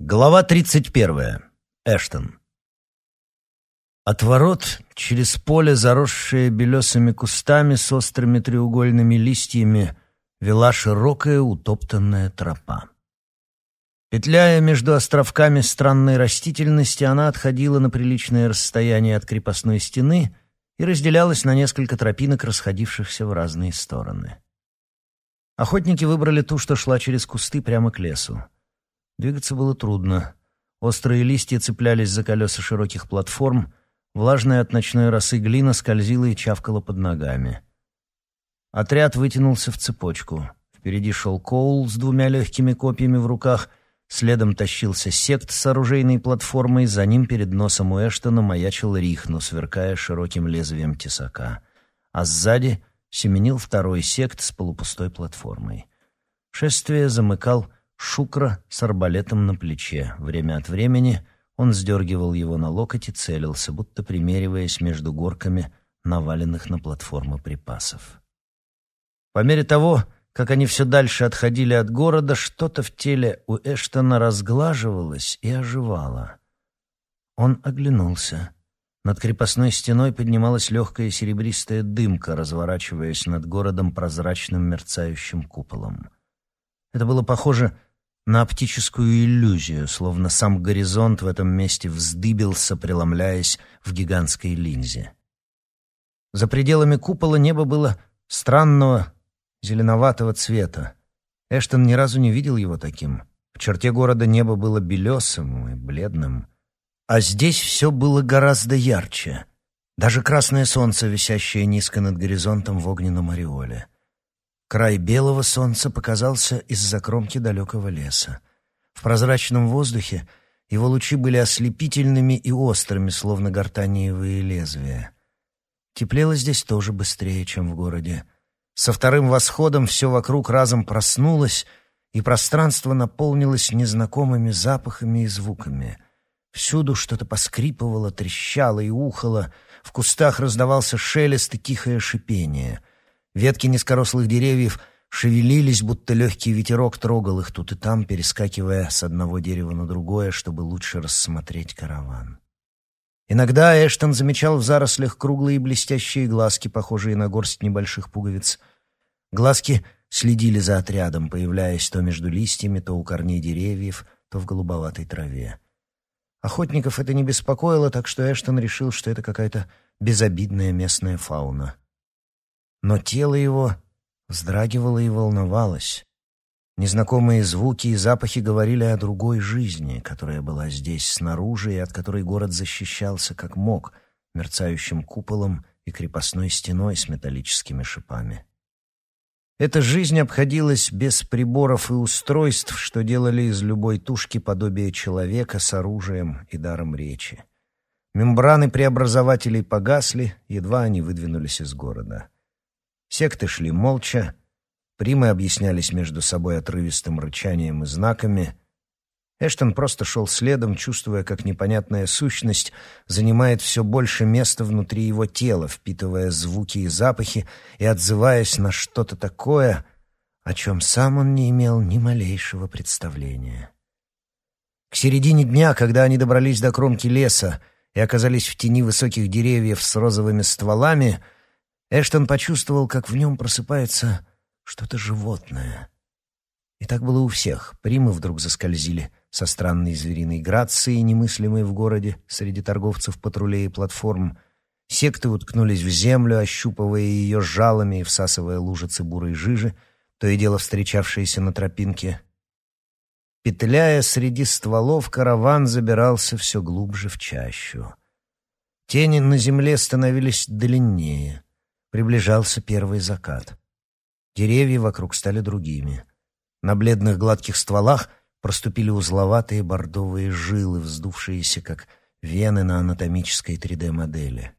Глава 31. Эштон. От ворот, через поле, заросшее белесыми кустами с острыми треугольными листьями, вела широкая утоптанная тропа. Петляя между островками странной растительности, она отходила на приличное расстояние от крепостной стены и разделялась на несколько тропинок, расходившихся в разные стороны. Охотники выбрали ту, что шла через кусты прямо к лесу. Двигаться было трудно. Острые листья цеплялись за колеса широких платформ, влажная от ночной росы глина скользила и чавкала под ногами. Отряд вытянулся в цепочку. Впереди шел Коул с двумя легкими копьями в руках, следом тащился сект с оружейной платформой, за ним перед носом у Эштона маячил Рихну, сверкая широким лезвием тесака. А сзади семенил второй сект с полупустой платформой. Шествие замыкал Шукра с арбалетом на плече. Время от времени он сдергивал его на локоть и целился, будто примериваясь между горками наваленных на платформы припасов. По мере того, как они все дальше отходили от города, что-то в теле у Эштона разглаживалось и оживало. Он оглянулся. Над крепостной стеной поднималась легкая серебристая дымка, разворачиваясь над городом прозрачным мерцающим куполом. Это было похоже на оптическую иллюзию, словно сам горизонт в этом месте вздыбился, преломляясь в гигантской линзе. За пределами купола небо было странного зеленоватого цвета. Эштон ни разу не видел его таким. В черте города небо было белесым и бледным. А здесь все было гораздо ярче. Даже красное солнце, висящее низко над горизонтом в огненном ореоле. Край белого солнца показался из-за кромки далекого леса. В прозрачном воздухе его лучи были ослепительными и острыми, словно гортаниевые лезвия. Теплело здесь тоже быстрее, чем в городе. Со вторым восходом все вокруг разом проснулось, и пространство наполнилось незнакомыми запахами и звуками. Всюду что-то поскрипывало, трещало и ухало, в кустах раздавался шелест и тихое шипение — Ветки низкорослых деревьев шевелились, будто легкий ветерок трогал их тут и там, перескакивая с одного дерева на другое, чтобы лучше рассмотреть караван. Иногда Эштон замечал в зарослях круглые блестящие глазки, похожие на горсть небольших пуговиц. Глазки следили за отрядом, появляясь то между листьями, то у корней деревьев, то в голубоватой траве. Охотников это не беспокоило, так что Эштон решил, что это какая-то безобидная местная фауна — но тело его вздрагивало и волновалось. Незнакомые звуки и запахи говорили о другой жизни, которая была здесь снаружи и от которой город защищался как мог, мерцающим куполом и крепостной стеной с металлическими шипами. Эта жизнь обходилась без приборов и устройств, что делали из любой тушки подобие человека с оружием и даром речи. Мембраны преобразователей погасли, едва они выдвинулись из города. Секты шли молча, примы объяснялись между собой отрывистым рычанием и знаками. Эштон просто шел следом, чувствуя, как непонятная сущность занимает все больше места внутри его тела, впитывая звуки и запахи и отзываясь на что-то такое, о чем сам он не имел ни малейшего представления. К середине дня, когда они добрались до кромки леса и оказались в тени высоких деревьев с розовыми стволами — Эштон почувствовал, как в нем просыпается что-то животное. И так было у всех. Примы вдруг заскользили со странной звериной грацией, немыслимой в городе, среди торговцев патрулей и платформ. Секты уткнулись в землю, ощупывая ее жалами и всасывая лужицы бурой жижи, то и дело встречавшиеся на тропинке. Петляя среди стволов, караван забирался все глубже в чащу. Тени на земле становились длиннее — Приближался первый закат. Деревья вокруг стали другими. На бледных гладких стволах проступили узловатые бордовые жилы, вздувшиеся, как вены на анатомической 3D-модели.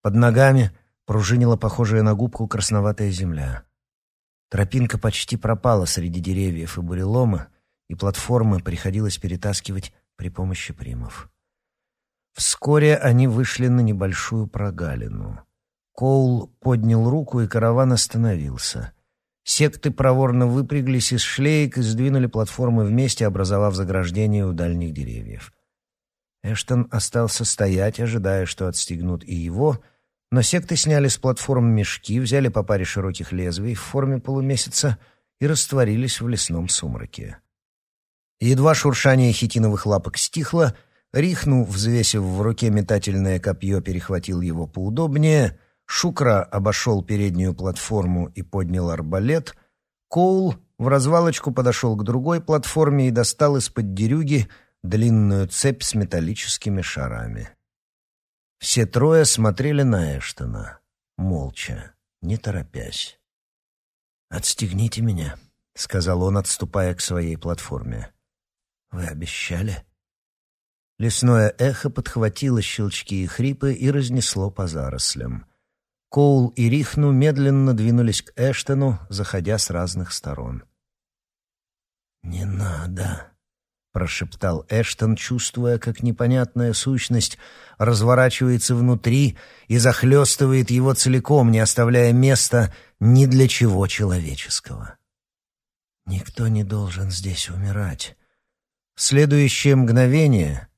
Под ногами пружинила похожая на губку красноватая земля. Тропинка почти пропала среди деревьев и бурелома, и платформы приходилось перетаскивать при помощи примов. Вскоре они вышли на небольшую прогалину. Коул поднял руку, и караван остановился. Секты проворно выпряглись из шлеек и сдвинули платформы вместе, образовав заграждение у дальних деревьев. Эштон остался стоять, ожидая, что отстегнут и его, но секты сняли с платформ мешки, взяли по паре широких лезвий в форме полумесяца и растворились в лесном сумраке. Едва шуршание хитиновых лапок стихло, Рихну, взвесив в руке метательное копье, перехватил его поудобнее, Шукра обошел переднюю платформу и поднял арбалет, Коул в развалочку подошел к другой платформе и достал из-под дерюги длинную цепь с металлическими шарами. Все трое смотрели на Эштона, молча, не торопясь. «Отстегните меня», — сказал он, отступая к своей платформе. «Вы обещали?» Лесное эхо подхватило щелчки и хрипы и разнесло по зарослям. Коул и Рихну медленно двинулись к Эштону, заходя с разных сторон. «Не надо», — прошептал Эштон, чувствуя, как непонятная сущность разворачивается внутри и захлестывает его целиком, не оставляя места ни для чего человеческого. «Никто не должен здесь умирать». В следующее мгновение,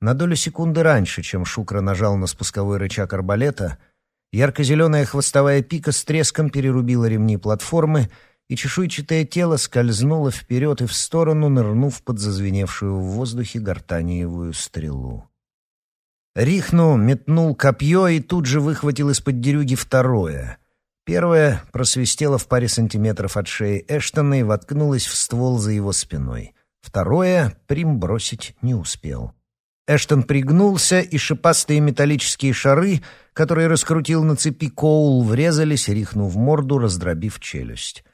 на долю секунды раньше, чем Шукра нажал на спусковой рычаг арбалета, ярко-зеленая хвостовая пика с треском перерубила ремни платформы — и чешуйчатое тело скользнуло вперед и в сторону, нырнув под зазвеневшую в воздухе гортаниевую стрелу. Рихну метнул копье и тут же выхватил из-под дерюги второе. Первое просвистело в паре сантиметров от шеи Эштона и воткнулось в ствол за его спиной. Второе Прим бросить не успел. Эштон пригнулся, и шипастые металлические шары, которые раскрутил на цепи Коул, врезались Рихну в морду, раздробив челюсть.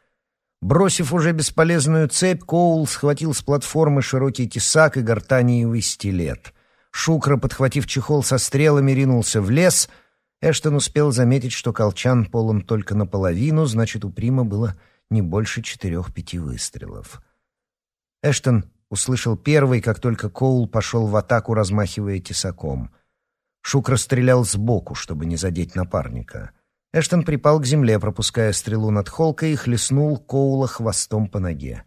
Бросив уже бесполезную цепь, Коул схватил с платформы широкий тесак и гортаниевый стилет. Шукра, подхватив чехол со стрелами, ринулся в лес. Эштон успел заметить, что колчан полон только наполовину, значит, у Прима было не больше четырех-пяти выстрелов. Эштон услышал первый, как только Коул пошел в атаку, размахивая тесаком. Шукра стрелял сбоку, чтобы не задеть напарника — Эштон припал к земле, пропуская стрелу над холкой и хлестнул Коула хвостом по ноге.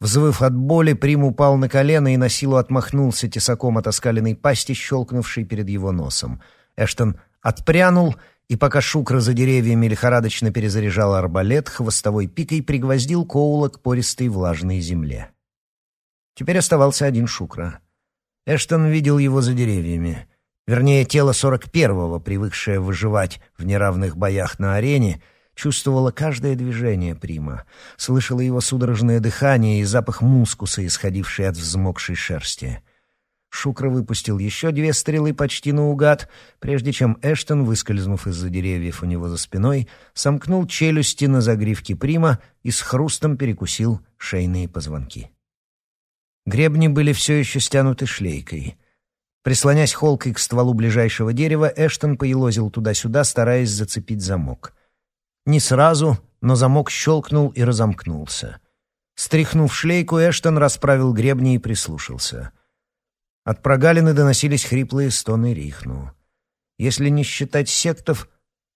Взвыв от боли, Прим упал на колено и на силу отмахнулся тесаком от оскаленной пасти, щелкнувшей перед его носом. Эштон отпрянул, и пока Шукра за деревьями лихорадочно перезаряжал арбалет, хвостовой пикой пригвоздил Коула к пористой влажной земле. Теперь оставался один Шукра. Эштон видел его за деревьями. Вернее, тело сорок первого, привыкшее выживать в неравных боях на арене, чувствовало каждое движение Прима, слышало его судорожное дыхание и запах мускуса, исходивший от взмокшей шерсти. Шукра выпустил еще две стрелы почти наугад, прежде чем Эштон, выскользнув из-за деревьев у него за спиной, сомкнул челюсти на загривке Прима и с хрустом перекусил шейные позвонки. Гребни были все еще стянуты шлейкой — Прислонясь холкой к стволу ближайшего дерева, Эштон поелозил туда-сюда, стараясь зацепить замок. Не сразу, но замок щелкнул и разомкнулся. Стряхнув шлейку, Эштон расправил гребни и прислушался. От прогалины доносились хриплые стоны Рихну. Если не считать сектов,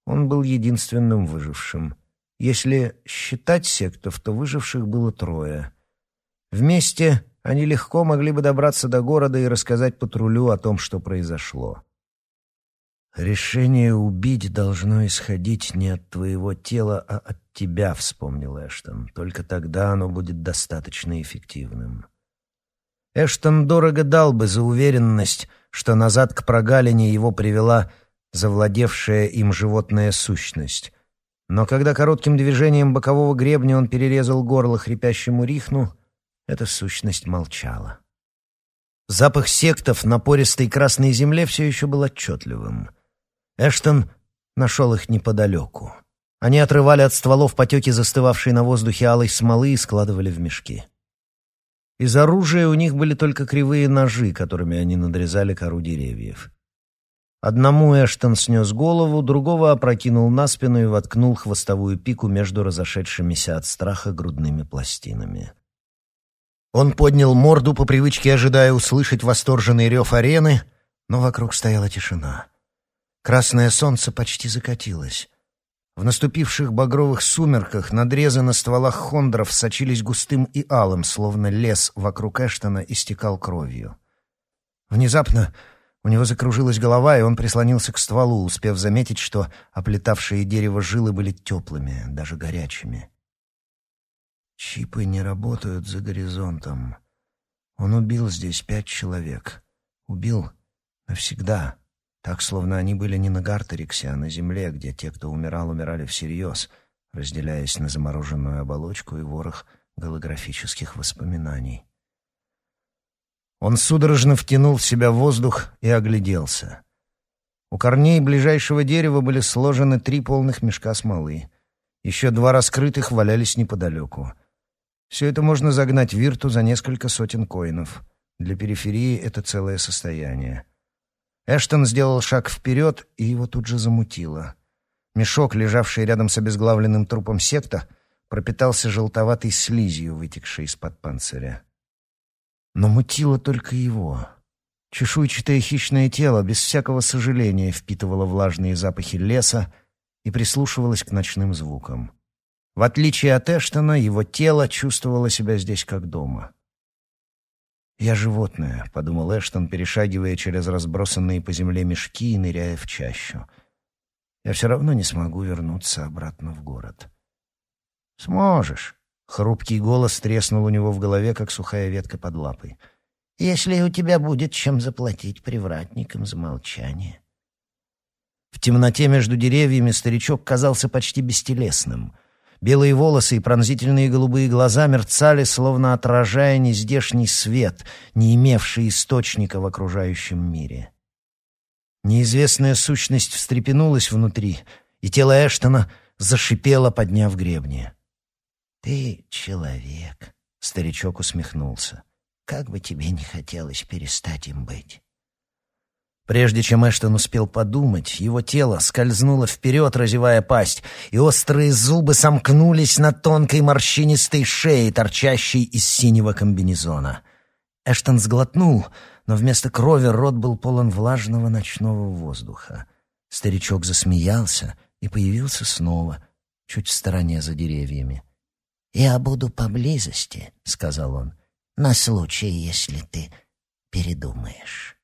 он был единственным выжившим. Если считать сектов, то выживших было трое. Вместе они легко могли бы добраться до города и рассказать патрулю о том, что произошло. «Решение убить должно исходить не от твоего тела, а от тебя», — вспомнил Эштон. «Только тогда оно будет достаточно эффективным». Эштон дорого дал бы за уверенность, что назад к прогалине его привела завладевшая им животная сущность. Но когда коротким движением бокового гребня он перерезал горло хрипящему рихну, эта сущность молчала. Запах сектов на пористой красной земле все еще был отчетливым. Эштон нашел их неподалеку. Они отрывали от стволов потеки застывавшей на воздухе алой смолы и складывали в мешки. Из оружия у них были только кривые ножи, которыми они надрезали кору деревьев. Одному Эштон снес голову, другого опрокинул на спину и воткнул хвостовую пику между разошедшимися от страха грудными пластинами. Он поднял морду по привычке, ожидая услышать восторженный рев арены, но вокруг стояла тишина. Красное солнце почти закатилось. В наступивших багровых сумерках надрезы на стволах хондров сочились густым и алым, словно лес вокруг Эштона истекал кровью. Внезапно у него закружилась голова, и он прислонился к стволу, успев заметить, что оплетавшие дерево жилы были теплыми, даже горячими. Чипы не работают за горизонтом. Он убил здесь пять человек. Убил навсегда. Так, словно они были не на Гартериксе, а на земле, где те, кто умирал, умирали всерьез, разделяясь на замороженную оболочку и ворох голографических воспоминаний. Он судорожно втянул в себя воздух и огляделся. У корней ближайшего дерева были сложены три полных мешка смолы. Еще два раскрытых валялись неподалеку. Все это можно загнать в Вирту за несколько сотен коинов. Для периферии это целое состояние. Эштон сделал шаг вперед, и его тут же замутило. Мешок, лежавший рядом с обезглавленным трупом секта, пропитался желтоватой слизью, вытекшей из-под панциря. Но мутило только его. Чешуйчатое хищное тело без всякого сожаления впитывало влажные запахи леса и прислушивалось к ночным звукам. В отличие от Эштона, его тело чувствовало себя здесь как дома. «Я животное», — подумал Эштон, перешагивая через разбросанные по земле мешки и ныряя в чащу. «Я все равно не смогу вернуться обратно в город». «Сможешь», — хрупкий голос треснул у него в голове, как сухая ветка под лапой. «Если у тебя будет чем заплатить привратникам за молчание». В темноте между деревьями старичок казался почти бестелесным — Белые волосы и пронзительные голубые глаза мерцали, словно отражая нездешний свет, не имевший источника в окружающем мире. Неизвестная сущность встрепенулась внутри, и тело Эштона зашипело, подняв гребни. «Ты человек», — старичок усмехнулся. «Как бы тебе не хотелось перестать им быть». Прежде чем Эштон успел подумать, его тело скользнуло вперед, разевая пасть, и острые зубы сомкнулись на тонкой морщинистой шее, торчащей из синего комбинезона. Эштон сглотнул, но вместо крови рот был полон влажного ночного воздуха. Старичок засмеялся и появился снова, чуть в стороне за деревьями. «Я буду поблизости», — сказал он, — «на случай, если ты передумаешь».